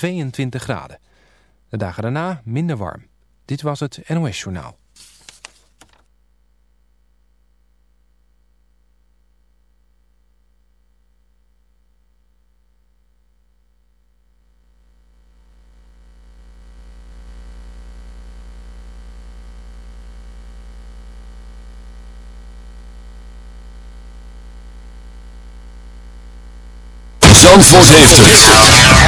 22 graden. De dagen daarna minder warm. Dit was het NOS Journaal. Zandvoort heeft het.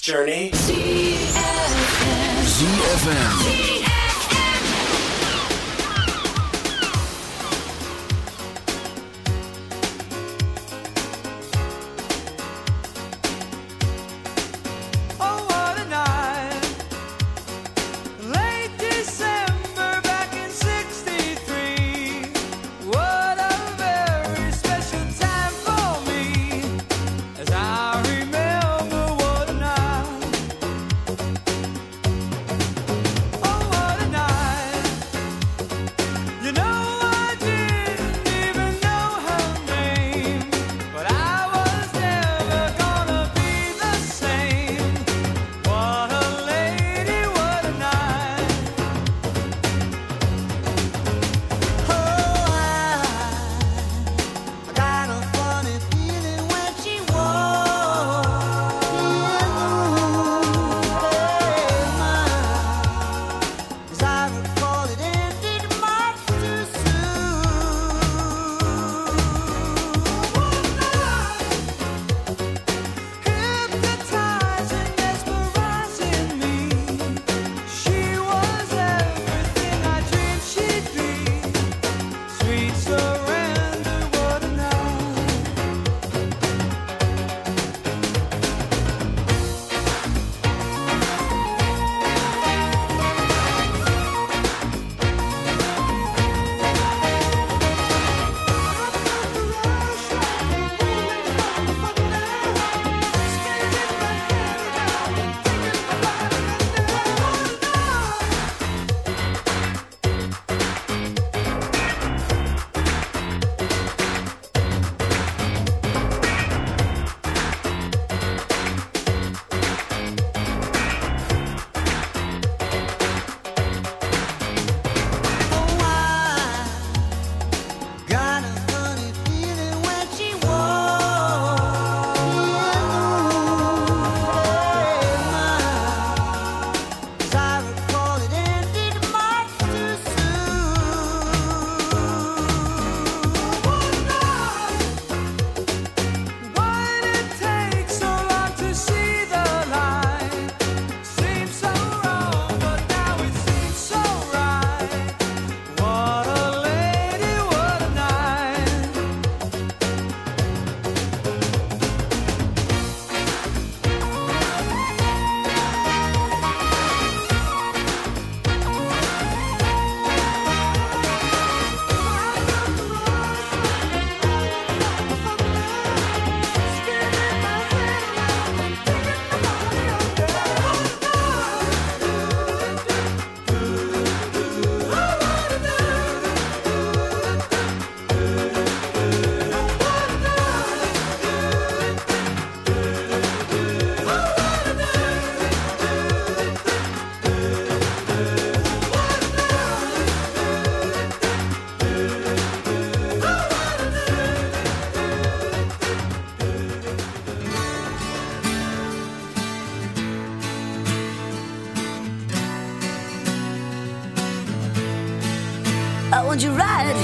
Journey. ZFM. Oh,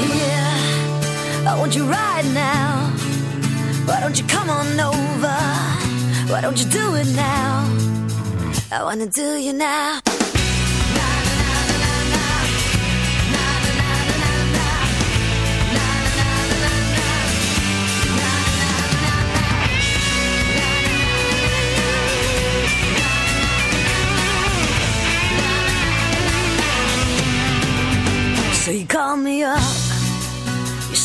here. I want you right now. Why don't you come on over? Why don't you do it now? I wanna do you now. So you called me up.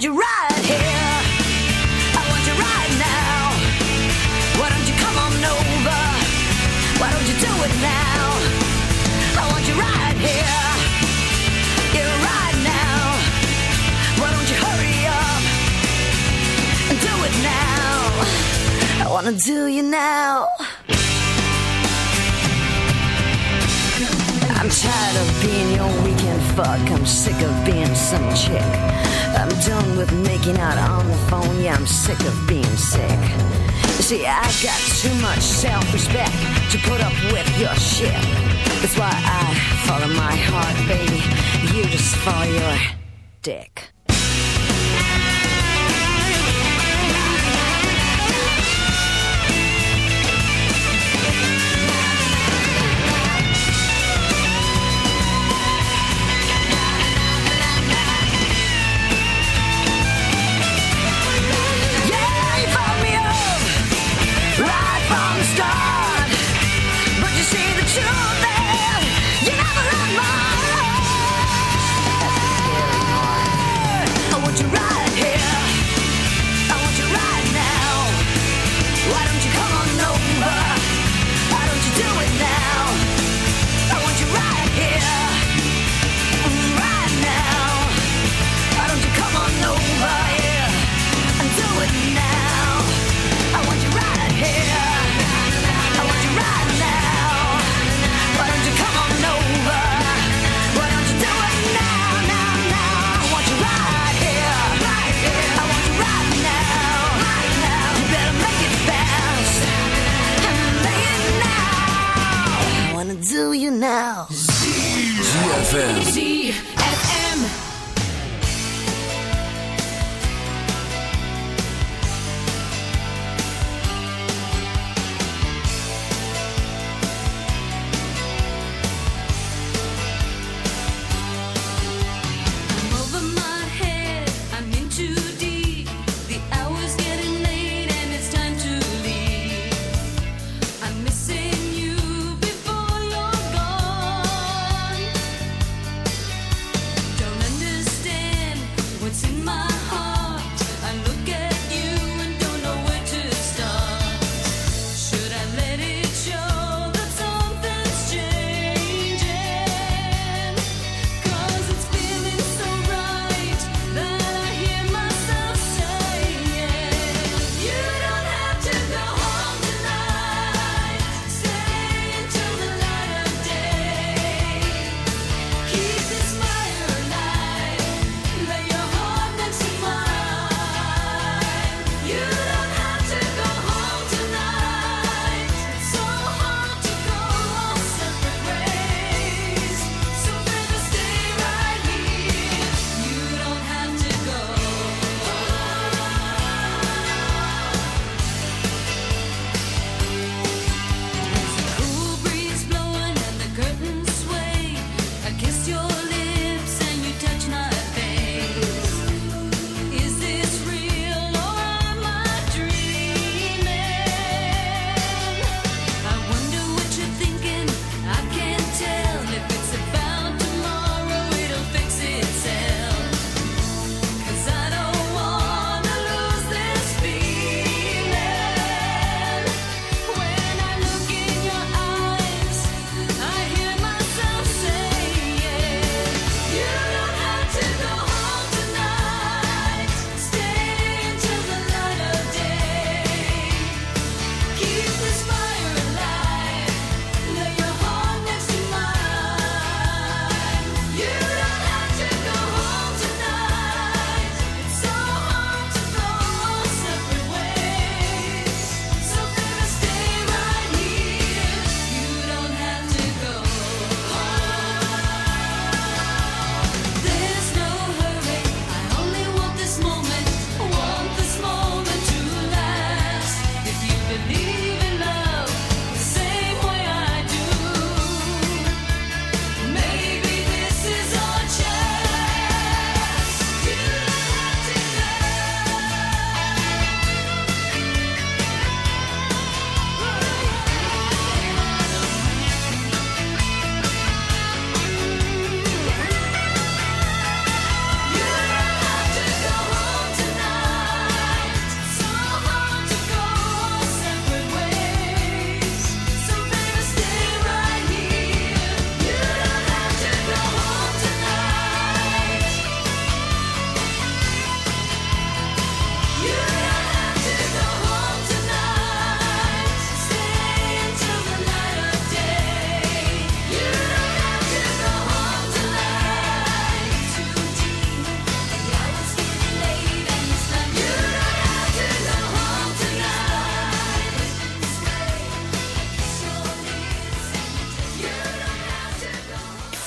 want you right here. I want you right now. Why don't you come on over? Why don't you do it now? I want you right here. Yeah, right now. Why don't you hurry up and do it now? I wanna do you now. I'm tired of being your weekend fuck. I'm sick of being some chick. I'm done with making out on the phone. Yeah, I'm sick of being sick. See, I've got too much self-respect to put up with your shit. That's why I follow my heart, baby. You just follow your dick. Now. ZFM.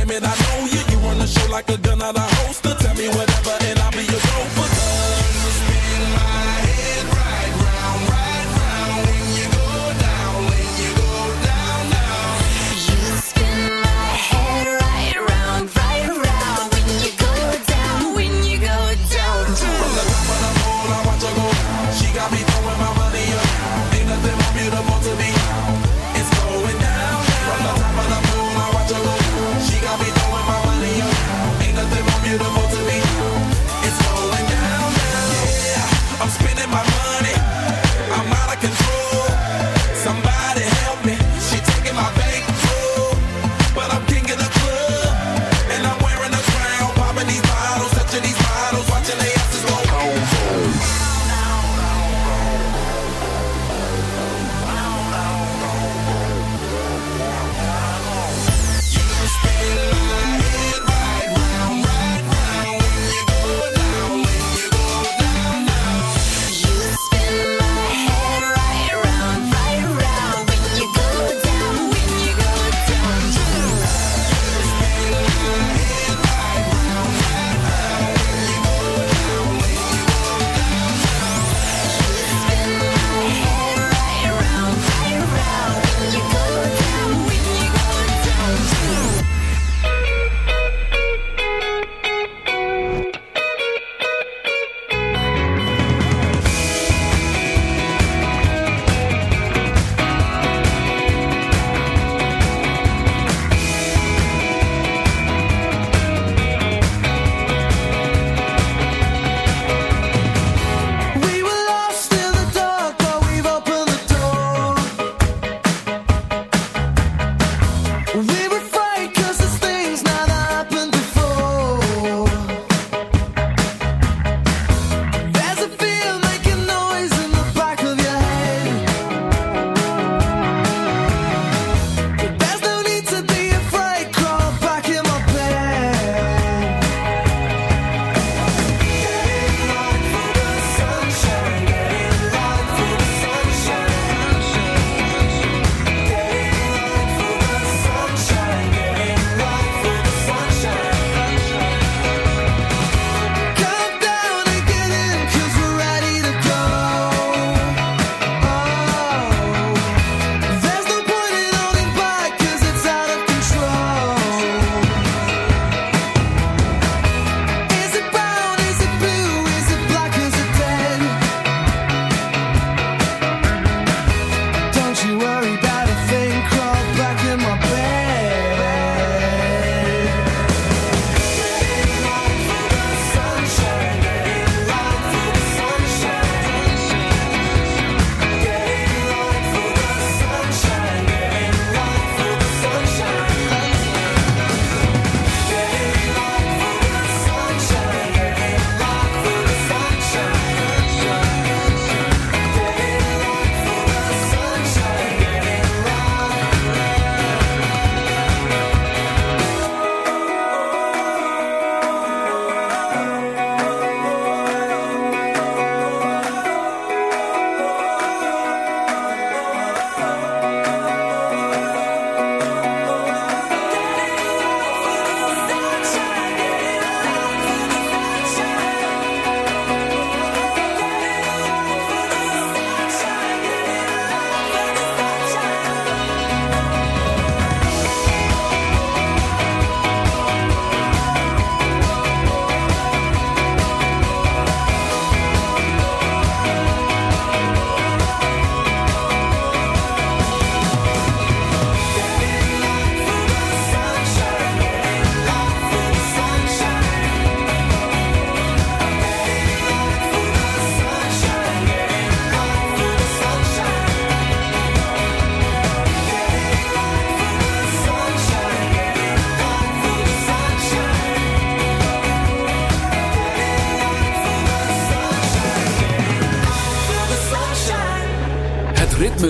Damn it, I know you. You run the show like a gun out of holster.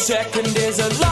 second is a lie.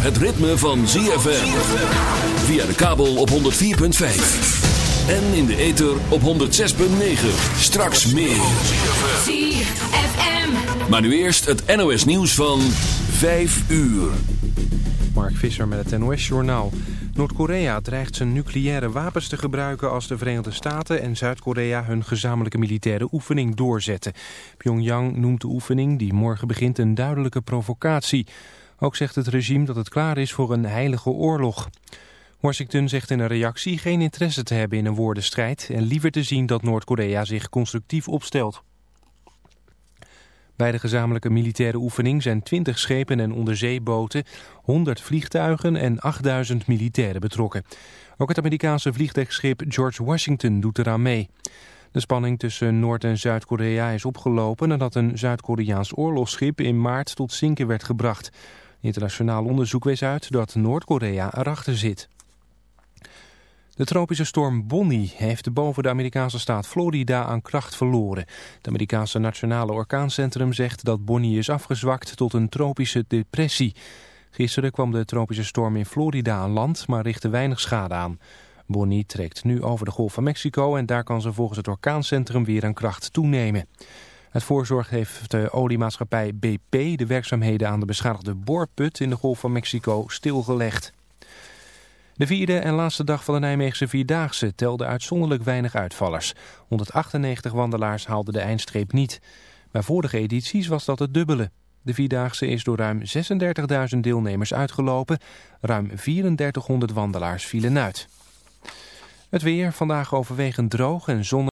Het ritme van ZFM. Via de kabel op 104.5. En in de ether op 106.9. Straks meer. ZFM. Maar nu eerst het NOS nieuws van 5 uur. Mark Visser met het NOS-journaal. Noord-Korea dreigt zijn nucleaire wapens te gebruiken als de Verenigde Staten en Zuid-Korea hun gezamenlijke militaire oefening doorzetten. Pyongyang noemt de oefening, die morgen begint, een duidelijke provocatie. Ook zegt het regime dat het klaar is voor een heilige oorlog. Washington zegt in een reactie geen interesse te hebben in een woordenstrijd en liever te zien dat Noord-Korea zich constructief opstelt. Bij de gezamenlijke militaire oefening zijn 20 schepen en onderzeeboten, 100 vliegtuigen en 8000 militairen betrokken. Ook het Amerikaanse vliegdekschip George Washington doet eraan mee. De spanning tussen Noord- en Zuid-Korea is opgelopen nadat een Zuid-Koreaans oorlogsschip in maart tot zinken werd gebracht. Internationaal onderzoek wees uit dat Noord-Korea erachter zit. De tropische storm Bonnie heeft boven de Amerikaanse staat Florida aan kracht verloren. Het Amerikaanse Nationale Orkaancentrum zegt dat Bonnie is afgezwakt tot een tropische depressie. Gisteren kwam de tropische storm in Florida aan land, maar richtte weinig schade aan. Bonnie trekt nu over de Golf van Mexico en daar kan ze volgens het orkaancentrum weer aan kracht toenemen. Het voorzorg heeft de oliemaatschappij BP de werkzaamheden aan de beschadigde boorput in de Golf van Mexico stilgelegd. De vierde en laatste dag van de Nijmeegse Vierdaagse telde uitzonderlijk weinig uitvallers. 198 wandelaars haalden de eindstreep niet. Bij vorige edities was dat het dubbele. De Vierdaagse is door ruim 36.000 deelnemers uitgelopen. Ruim 3400 wandelaars vielen uit. Het weer, vandaag overwegend droog en zonnig.